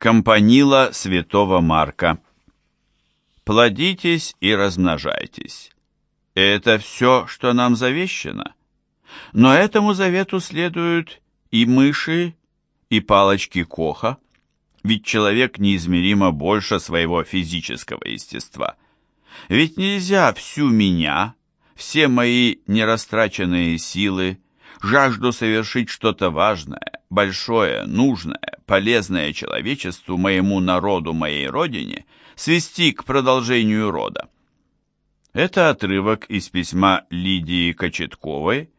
Компанила святого Марка. Плодитесь и размножайтесь. Это все, что нам завещено. Но этому завету следуют и мыши, и палочки Коха, ведь человек неизмеримо больше своего физического естества. Ведь нельзя всю меня, все мои нерастраченные силы, жажду совершить что-то важное, большое, нужное, полезное человечеству, моему народу, моей родине, свести к продолжению рода. Это отрывок из письма Лидии Кочетковой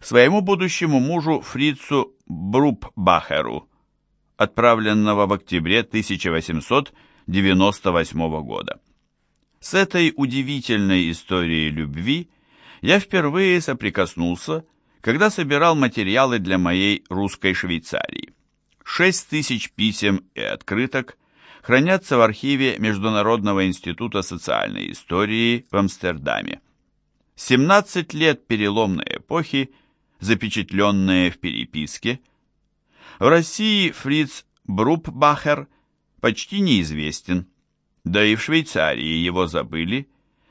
своему будущему мужу Фрицу Брупбахеру, отправленного в октябре 1898 года. С этой удивительной историей любви я впервые соприкоснулся когда собирал материалы для моей русской Швейцарии. Шесть тысяч писем и открыток хранятся в архиве Международного института социальной истории в Амстердаме. 17 лет переломной эпохи, запечатленные в переписке. В России Фриц Брупбахер почти неизвестен, да и в Швейцарии его забыли,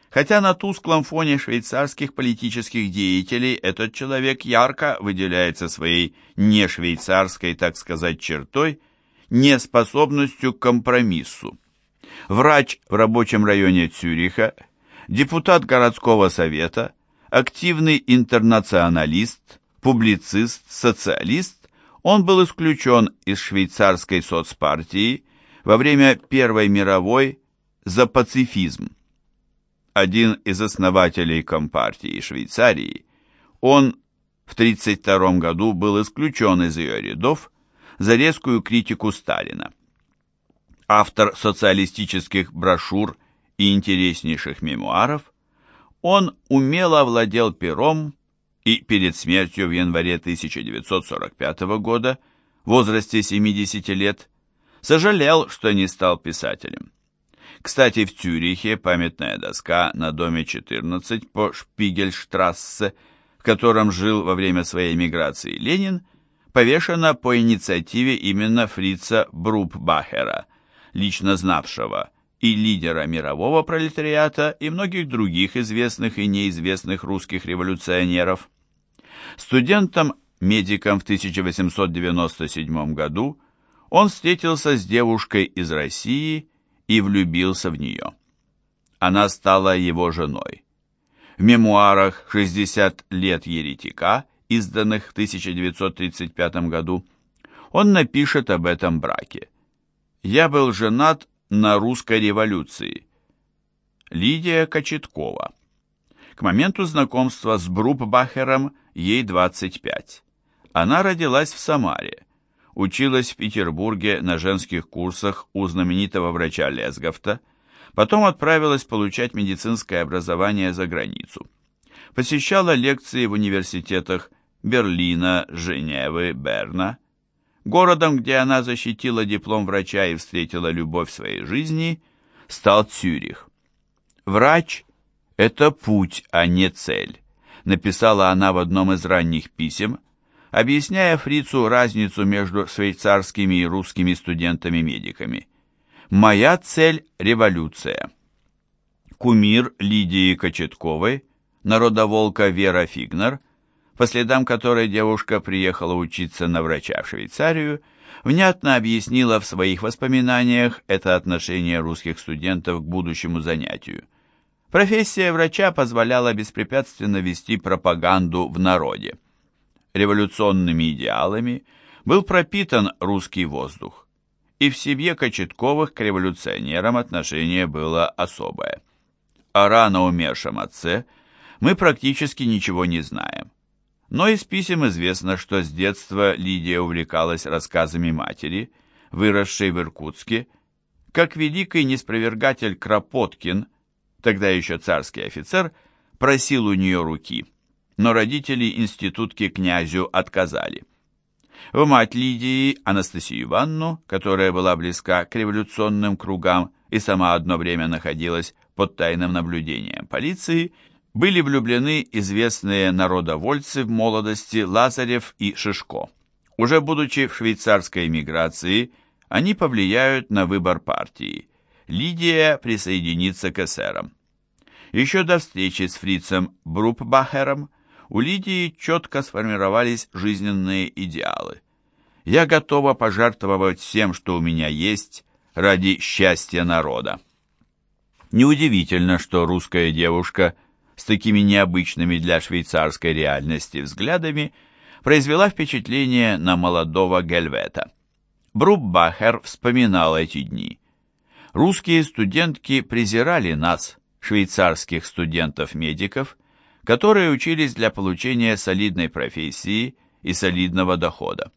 Хотя на тусклом фоне швейцарских политических деятелей этот человек ярко выделяется своей не швейцарской, так сказать, чертой, неспособностью к компромиссу. Врач в рабочем районе Цюриха, депутат городского совета, активный интернационалист, публицист, социалист, он был исключен из швейцарской соцпартии во время Первой мировой за пацифизм один из основателей Компартии Швейцарии, он в 1932 году был исключен из ее рядов за резкую критику Сталина. Автор социалистических брошюр и интереснейших мемуаров, он умело владел пером и перед смертью в январе 1945 года, в возрасте 70 лет, сожалел, что не стал писателем. Кстати, в Цюрихе памятная доска на доме 14 по Шпигельштрассе, в котором жил во время своей миграции Ленин, повешена по инициативе именно фрица Брупбахера, лично знавшего и лидера мирового пролетариата, и многих других известных и неизвестных русских революционеров. Студентом-медиком в 1897 году он встретился с девушкой из России и влюбился в нее. Она стала его женой. В мемуарах «60 лет еретика», изданных в 1935 году, он напишет об этом браке. «Я был женат на русской революции». Лидия Кочеткова. К моменту знакомства с Брупбахером ей 25. Она родилась в Самаре училась в Петербурге на женских курсах у знаменитого врача Лесговта, потом отправилась получать медицинское образование за границу. Посещала лекции в университетах Берлина, Женевы, Берна. Городом, где она защитила диплом врача и встретила любовь своей жизни, стал Цюрих. «Врач – это путь, а не цель», написала она в одном из ранних писем, объясняя фрицу разницу между швейцарскими и русскими студентами-медиками. «Моя цель – революция». Кумир Лидии Кочетковой, народоволка Вера Фигнер, по следам которой девушка приехала учиться на врача в Швейцарию, внятно объяснила в своих воспоминаниях это отношение русских студентов к будущему занятию. Профессия врача позволяла беспрепятственно вести пропаганду в народе революционными идеалами был пропитан русский воздух, и в семье Кочетковых к революционерам отношение было особое. О рано умершем отце мы практически ничего не знаем. Но из писем известно, что с детства Лидия увлекалась рассказами матери, выросшей в Иркутске, как великий неспровергатель Кропоткин, тогда еще царский офицер, просил у нее руки – но родители институтки князю отказали. В мать Лидии, Анастасию Ивановну, которая была близка к революционным кругам и сама одно время находилась под тайным наблюдением полиции, были влюблены известные народовольцы в молодости Лазарев и Шишко. Уже будучи в швейцарской эмиграции, они повлияют на выбор партии. Лидия присоединится к эсерам. Еще до встречи с фрицем Брупбахером у Лидии четко сформировались жизненные идеалы. Я готова пожертвовать всем, что у меня есть, ради счастья народа. Неудивительно, что русская девушка с такими необычными для швейцарской реальности взглядами произвела впечатление на молодого Гельвета. Бруббахер вспоминал эти дни. Русские студентки презирали нас, швейцарских студентов-медиков, которые учились для получения солидной профессии и солидного дохода.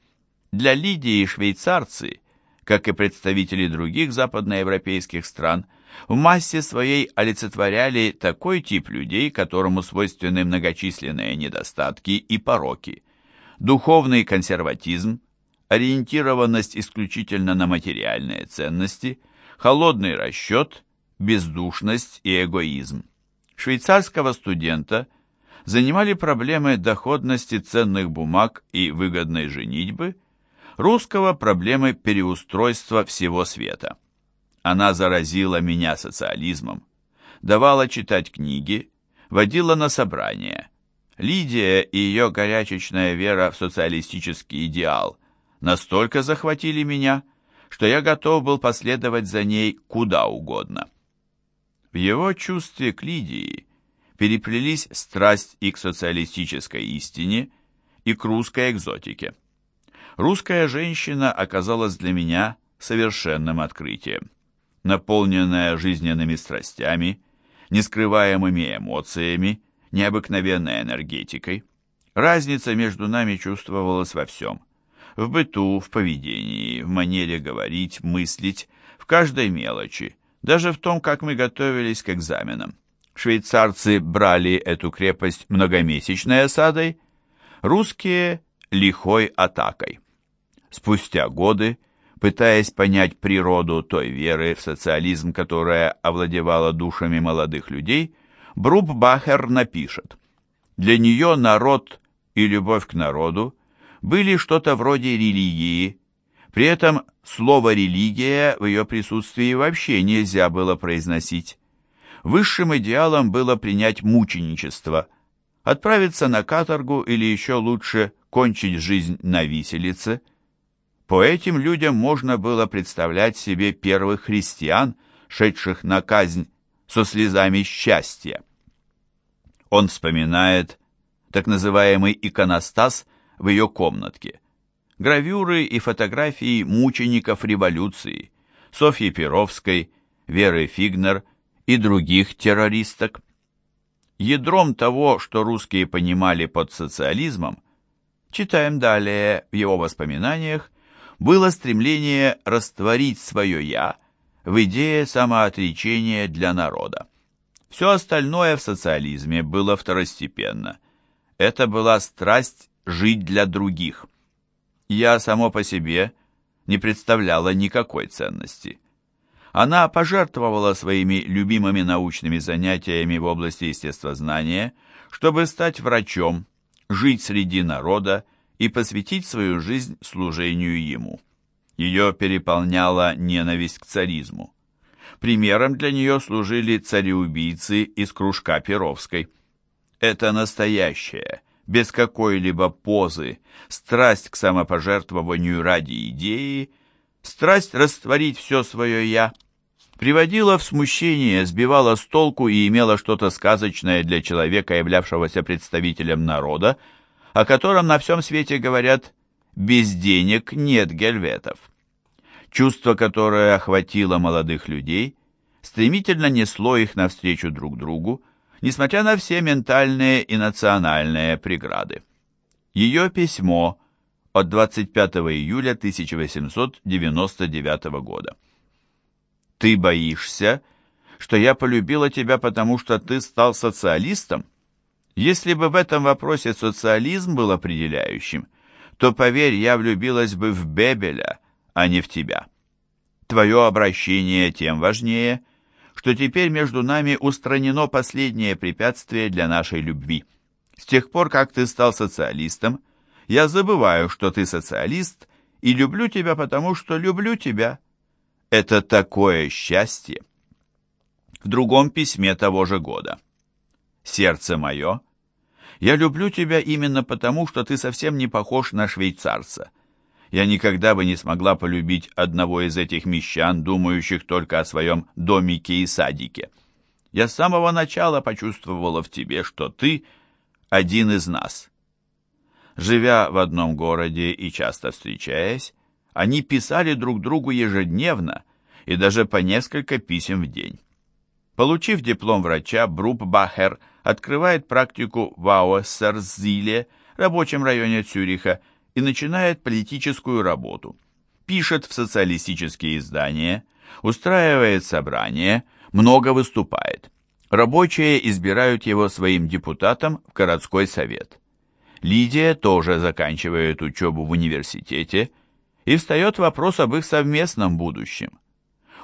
Для Лидии швейцарцы, как и представители других западноевропейских стран, в массе своей олицетворяли такой тип людей, которому свойственны многочисленные недостатки и пороки. Духовный консерватизм, ориентированность исключительно на материальные ценности, холодный расчет, бездушность и эгоизм. Швейцарского студента занимали проблемы доходности ценных бумаг и выгодной женитьбы, русского проблемы переустройства всего света. Она заразила меня социализмом, давала читать книги, водила на собрания. Лидия и ее горячечная вера в социалистический идеал настолько захватили меня, что я готов был последовать за ней куда угодно. В его чувстве к Лидии переплелись страсть и к социалистической истине, и к русской экзотике. Русская женщина оказалась для меня совершенным открытием. Наполненная жизненными страстями, нескрываемыми эмоциями, необыкновенной энергетикой, разница между нами чувствовалась во всем – в быту, в поведении, в манере говорить, мыслить, в каждой мелочи, даже в том, как мы готовились к экзаменам. Швейцарцы брали эту крепость многомесячной осадой, русские – лихой атакой. Спустя годы, пытаясь понять природу той веры в социализм, которая овладевала душами молодых людей, Бруббахер напишет «Для нее народ и любовь к народу – были что-то вроде религии. При этом слово «религия» в ее присутствии вообще нельзя было произносить. Высшим идеалом было принять мученичество, отправиться на каторгу или еще лучше кончить жизнь на виселице. По этим людям можно было представлять себе первых христиан, шедших на казнь со слезами счастья. Он вспоминает так называемый иконостас в ее комнатке. Гравюры и фотографии мучеников революции, Софьи Перовской, Веры Фигнер и других террористок. Ядром того, что русские понимали под социализмом, читаем далее в его воспоминаниях, было стремление растворить свое «я» в идее самоотречения для народа. Все остальное в социализме было второстепенно. Это была страсть жить для других. Я само по себе не представляла никакой ценности. Она пожертвовала своими любимыми научными занятиями в области естествознания, чтобы стать врачом, жить среди народа и посвятить свою жизнь служению ему. Ее переполняла ненависть к царизму. Примером для нее служили цареубийцы из кружка Перовской. Это настоящее, без какой-либо позы, страсть к самопожертвованию ради идеи, страсть растворить все свое «я», приводила в смущение, сбивала с толку и имела что-то сказочное для человека, являвшегося представителем народа, о котором на всем свете говорят «без денег нет гельветов». Чувство, которое охватило молодых людей, стремительно несло их навстречу друг другу, несмотря на все ментальные и национальные преграды. Ее письмо от 25 июля 1899 года. «Ты боишься, что я полюбила тебя, потому что ты стал социалистом? Если бы в этом вопросе социализм был определяющим, то, поверь, я влюбилась бы в Бебеля, а не в тебя. Твое обращение тем важнее, что теперь между нами устранено последнее препятствие для нашей любви. С тех пор, как ты стал социалистом, я забываю, что ты социалист, и люблю тебя, потому что люблю тебя. Это такое счастье. В другом письме того же года. Сердце мое, я люблю тебя именно потому, что ты совсем не похож на швейцарца. Я никогда бы не смогла полюбить одного из этих мещан, думающих только о своем домике и садике. Я с самого начала почувствовала в тебе, что ты один из нас. Живя в одном городе и часто встречаясь, они писали друг другу ежедневно и даже по несколько писем в день. Получив диплом врача, Бруп Бахер открывает практику в Ауэссерзиле, рабочем районе Цюриха, и начинает политическую работу. Пишет в социалистические издания, устраивает собрания, много выступает. Рабочие избирают его своим депутатом в городской совет. Лидия тоже заканчивает учебу в университете, и встает вопрос об их совместном будущем.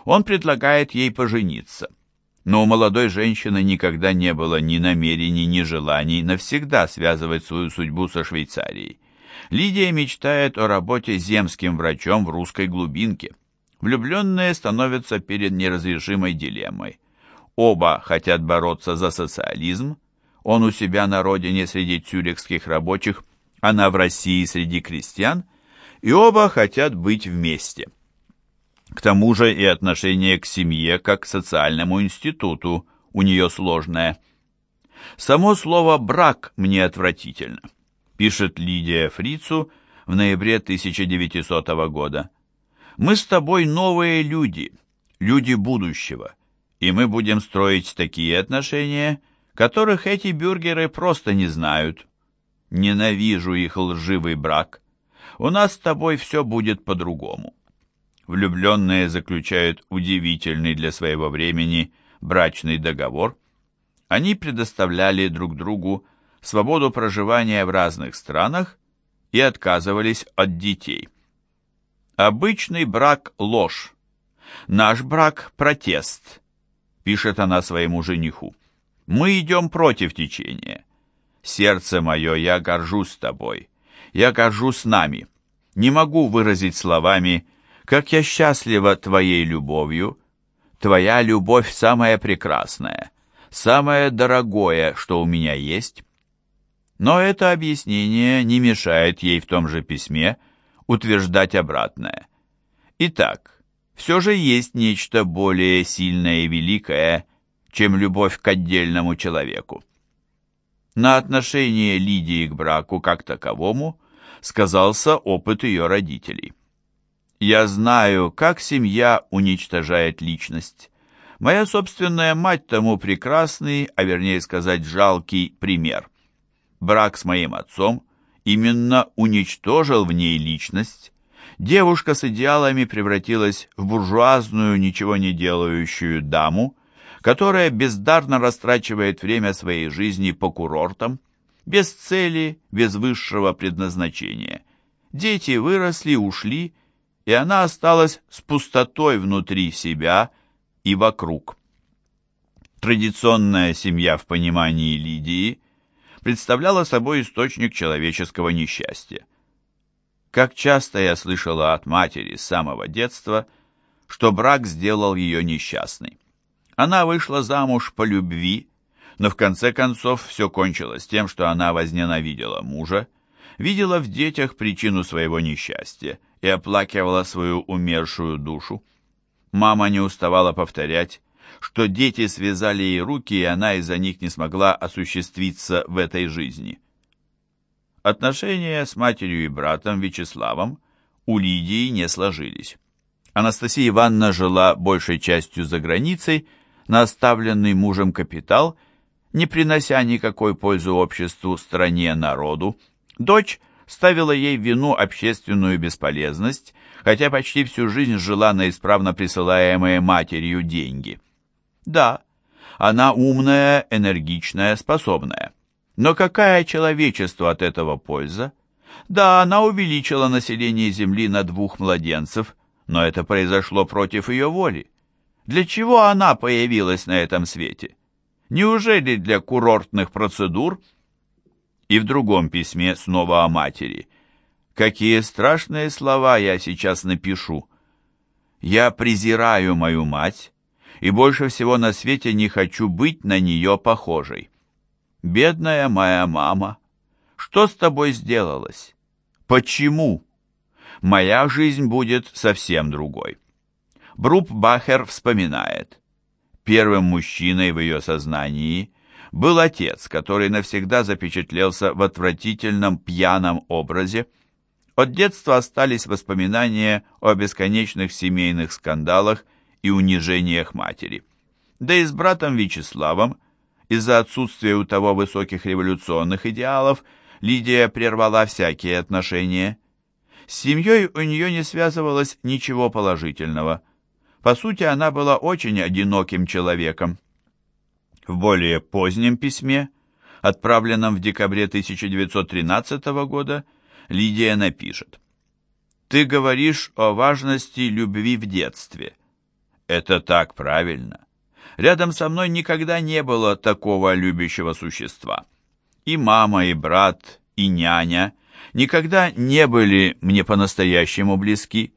Он предлагает ей пожениться. Но у молодой женщины никогда не было ни намерений, ни желаний навсегда связывать свою судьбу со Швейцарией. Лидия мечтает о работе земским врачом в русской глубинке. Влюбленные становятся перед неразрешимой дилеммой. Оба хотят бороться за социализм, он у себя на родине среди тюрихских рабочих, она в России среди крестьян, и оба хотят быть вместе. К тому же и отношение к семье как к социальному институту у нее сложное. Само слово «брак» мне отвратительно, пишет Лидия Фрицу в ноябре 1900 года. Мы с тобой новые люди, люди будущего, и мы будем строить такие отношения, которых эти бюргеры просто не знают. Ненавижу их лживый брак. У нас с тобой все будет по-другому. Влюбленные заключают удивительный для своего времени брачный договор. Они предоставляли друг другу свободу проживания в разных странах и отказывались от детей. Обычный брак – ложь. Наш брак – протест, пишет она своему жениху. Мы идем против течения. Сердце мое, я горжусь тобой. Я горжусь нами. Не могу выразить словами, как я счастлива твоей любовью. Твоя любовь самая прекрасная, самое дорогое, что у меня есть. Но это объяснение не мешает ей в том же письме утверждать обратное. Итак, все же есть нечто более сильное и великое, чем любовь к отдельному человеку. На отношение Лидии к браку как таковому сказался опыт ее родителей. «Я знаю, как семья уничтожает личность. Моя собственная мать тому прекрасный, а вернее сказать жалкий пример. Брак с моим отцом именно уничтожил в ней личность. Девушка с идеалами превратилась в буржуазную, ничего не делающую даму, которая бездарно растрачивает время своей жизни по курортам, без цели, без высшего предназначения. Дети выросли, ушли, и она осталась с пустотой внутри себя и вокруг. Традиционная семья в понимании Лидии представляла собой источник человеческого несчастья. Как часто я слышала от матери с самого детства, что брак сделал ее несчастной. Она вышла замуж по любви, но в конце концов все кончилось тем, что она возненавидела мужа, видела в детях причину своего несчастья и оплакивала свою умершую душу. Мама не уставала повторять, что дети связали ей руки, и она из-за них не смогла осуществиться в этой жизни. Отношения с матерью и братом Вячеславом у Лидии не сложились. Анастасия Ивановна жила большей частью за границей, на оставленный мужем капитал, не принося никакой пользы обществу, стране, народу. Дочь ставила ей вину общественную бесполезность, хотя почти всю жизнь жила на исправно присылаемые матерью деньги. Да, она умная, энергичная, способная. Но какая человечеству от этого польза? Да, она увеличила население Земли на двух младенцев, но это произошло против ее воли. Для чего она появилась на этом свете? Неужели для курортных процедур? И в другом письме снова о матери. Какие страшные слова я сейчас напишу. Я презираю мою мать и больше всего на свете не хочу быть на нее похожей. Бедная моя мама, что с тобой сделалось? Почему? Моя жизнь будет совсем другой. Бруп Бахер вспоминает. Первым мужчиной в ее сознании был отец, который навсегда запечатлелся в отвратительном пьяном образе. От детства остались воспоминания о бесконечных семейных скандалах и унижениях матери. Да и с братом Вячеславом, из-за отсутствия у того высоких революционных идеалов, Лидия прервала всякие отношения. С семьей у нее не связывалось ничего положительного. По сути, она была очень одиноким человеком. В более позднем письме, отправленном в декабре 1913 года, Лидия напишет «Ты говоришь о важности любви в детстве. Это так правильно. Рядом со мной никогда не было такого любящего существа. И мама, и брат, и няня никогда не были мне по-настоящему близки.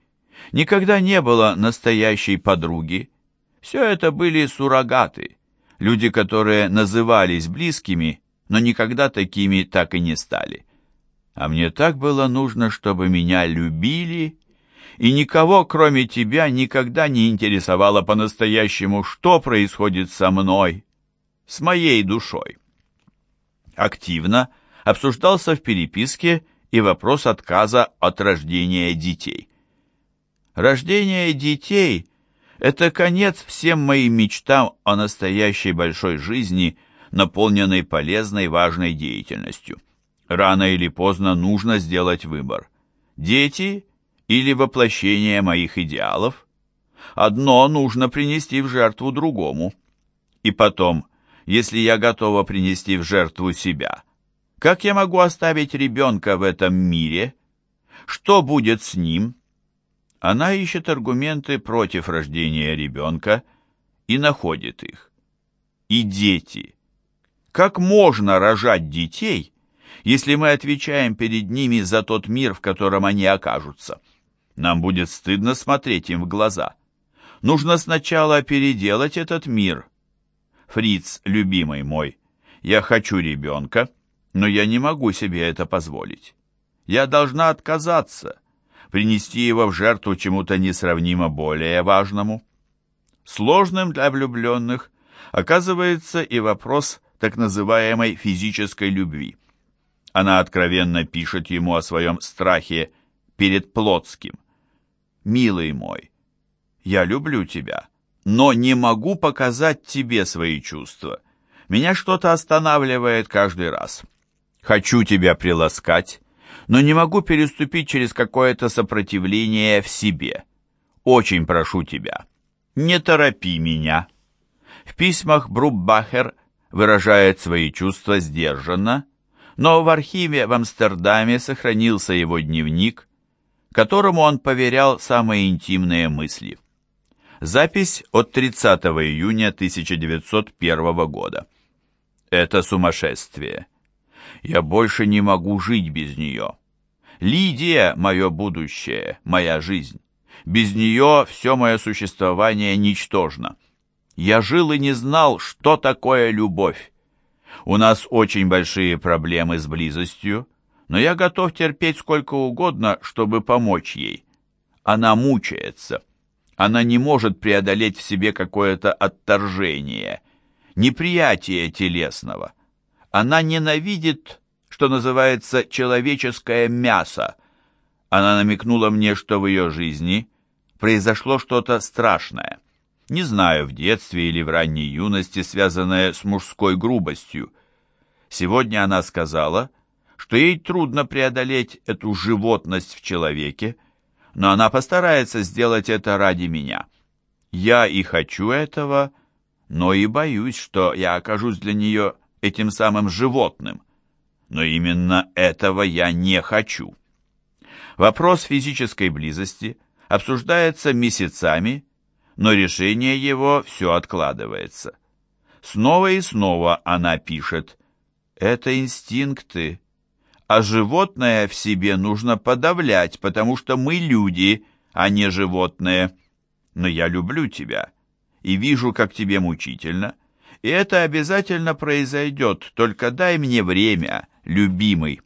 Никогда не было настоящей подруги. Все это были суррогаты, люди, которые назывались близкими, но никогда такими так и не стали. А мне так было нужно, чтобы меня любили, и никого, кроме тебя, никогда не интересовало по-настоящему, что происходит со мной, с моей душой. Активно обсуждался в переписке и вопрос отказа от рождения детей. Рождение детей – это конец всем моим мечтам о настоящей большой жизни, наполненной полезной важной деятельностью. Рано или поздно нужно сделать выбор. Дети или воплощение моих идеалов? Одно нужно принести в жертву другому. И потом, если я готова принести в жертву себя, как я могу оставить ребенка в этом мире? Что будет с ним? Она ищет аргументы против рождения ребенка и находит их. И дети. Как можно рожать детей, если мы отвечаем перед ними за тот мир, в котором они окажутся? Нам будет стыдно смотреть им в глаза. Нужно сначала переделать этот мир. Фриц, любимый мой, я хочу ребенка, но я не могу себе это позволить. Я должна отказаться, принести его в жертву чему-то несравнимо более важному. Сложным для влюбленных оказывается и вопрос так называемой физической любви. Она откровенно пишет ему о своем страхе перед Плотским. «Милый мой, я люблю тебя, но не могу показать тебе свои чувства. Меня что-то останавливает каждый раз. Хочу тебя приласкать, но не могу переступить через какое-то сопротивление в себе. Очень прошу тебя, не торопи меня». В письмах Бруббахер выражает свои чувства сдержанно, но в архиве в Амстердаме сохранился его дневник, которому он поверял самые интимные мысли. Запись от 30 июня 1901 года. Это сумасшествие. Я больше не могу жить без нее. Лидия — мое будущее, моя жизнь. Без нее все мое существование ничтожно. Я жил и не знал, что такое любовь. У нас очень большие проблемы с близостью, но я готов терпеть сколько угодно, чтобы помочь ей. Она мучается. Она не может преодолеть в себе какое-то отторжение, неприятие телесного. Она ненавидит, что называется, человеческое мясо. Она намекнула мне, что в ее жизни произошло что-то страшное. Не знаю, в детстве или в ранней юности, связанное с мужской грубостью. Сегодня она сказала, что ей трудно преодолеть эту животность в человеке, но она постарается сделать это ради меня. Я и хочу этого, но и боюсь, что я окажусь для нее этим самым животным. Но именно этого я не хочу. Вопрос физической близости обсуждается месяцами, но решение его все откладывается. Снова и снова она пишет «Это инстинкты. а животное в себе нужно подавлять, потому что мы люди, а не животные. Но я люблю тебя и вижу, как тебе мучительно, и это обязательно произойдет, только дай мне время, любимый».